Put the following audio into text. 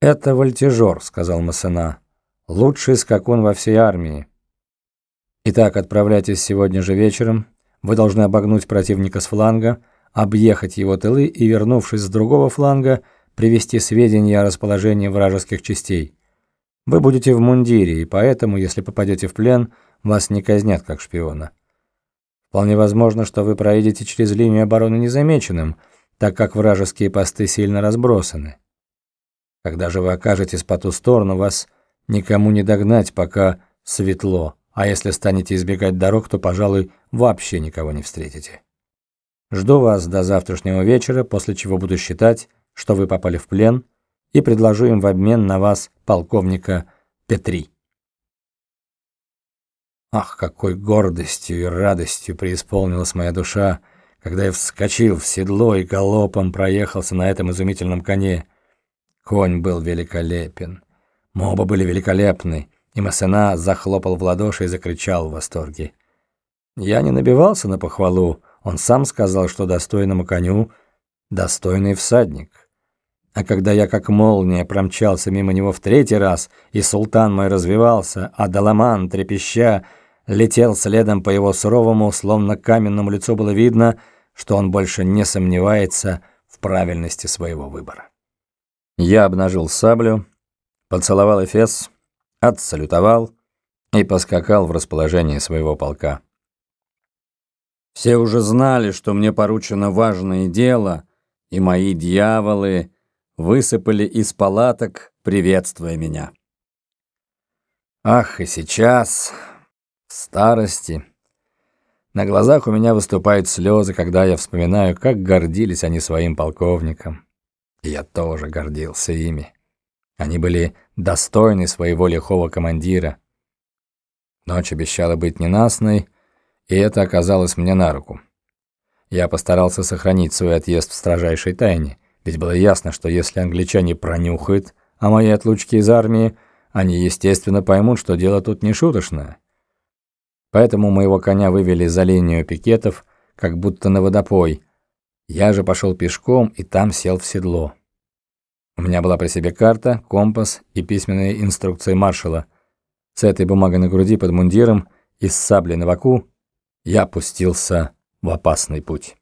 «Это вольтежер», — сказал Массена. «Лучший скакун во всей армии. Итак, отправляйтесь сегодня же вечером. Вы должны обогнуть противника с фланга, объехать его тылы и, вернувшись с другого фланга, привести сведения о расположении вражеских частей. Вы будете в мундире, и поэтому, если попадете в плен, вас не казнят как шпиона. Вполне возможно, что вы проедете через линию обороны незамеченным, так как вражеские посты сильно разбросаны. Когда же вы окажетесь по ту сторону, вас никому не догнать, пока светло, а если станете избегать дорог, то, пожалуй, вообще никого не встретите. Жду вас до завтрашнего вечера, после чего буду считать, что вы попали в плен, и предложу им в обмен на вас полковника Петри. Ах, какой гордостью и радостью преисполнилась моя душа, когда я вскочил в седло и галопом проехался на этом изумительном коне. Конь был великолепен. Мы оба были великолепны, и Массена захлопал в ладоши и закричал в восторге. Я не набивался на похвалу, он сам сказал, что достойному коню достойный всадник. А когда я как молния промчался мимо него в третий раз, и султан мой развивался, а Даламан, трепеща, летел следом по его суровому, словно каменному лицу было видно, что он больше не сомневается в правильности своего выбора. Я обнажил саблю, поцеловал Эфес, отсалютовал и поскакал в расположение своего полка. Все уже знали, что мне поручено важное дело, и мои дьяволы высыпали из палаток, приветствуя меня. Ах, и сейчас, в старости, на глазах у меня выступают слезы, когда я вспоминаю, как гордились они своим полковником. Я тоже гордился ими. Они были достойны своего лихого командира. Ночь обещала быть ненастной, и это оказалось мне на руку. Я постарался сохранить свой отъезд в строжайшей тайне, ведь было ясно, что если англичане пронюхают о моей отлучке из армии, они, естественно, поймут, что дело тут не шуточное. Поэтому моего коня вывели за линию пикетов, как будто на водопой. Я же пошел пешком и там сел в седло. У меня была при себе карта, компас и письменные инструкции маршала. С этой бумагой на груди под мундиром и с саблей на боку я пустился в опасный путь.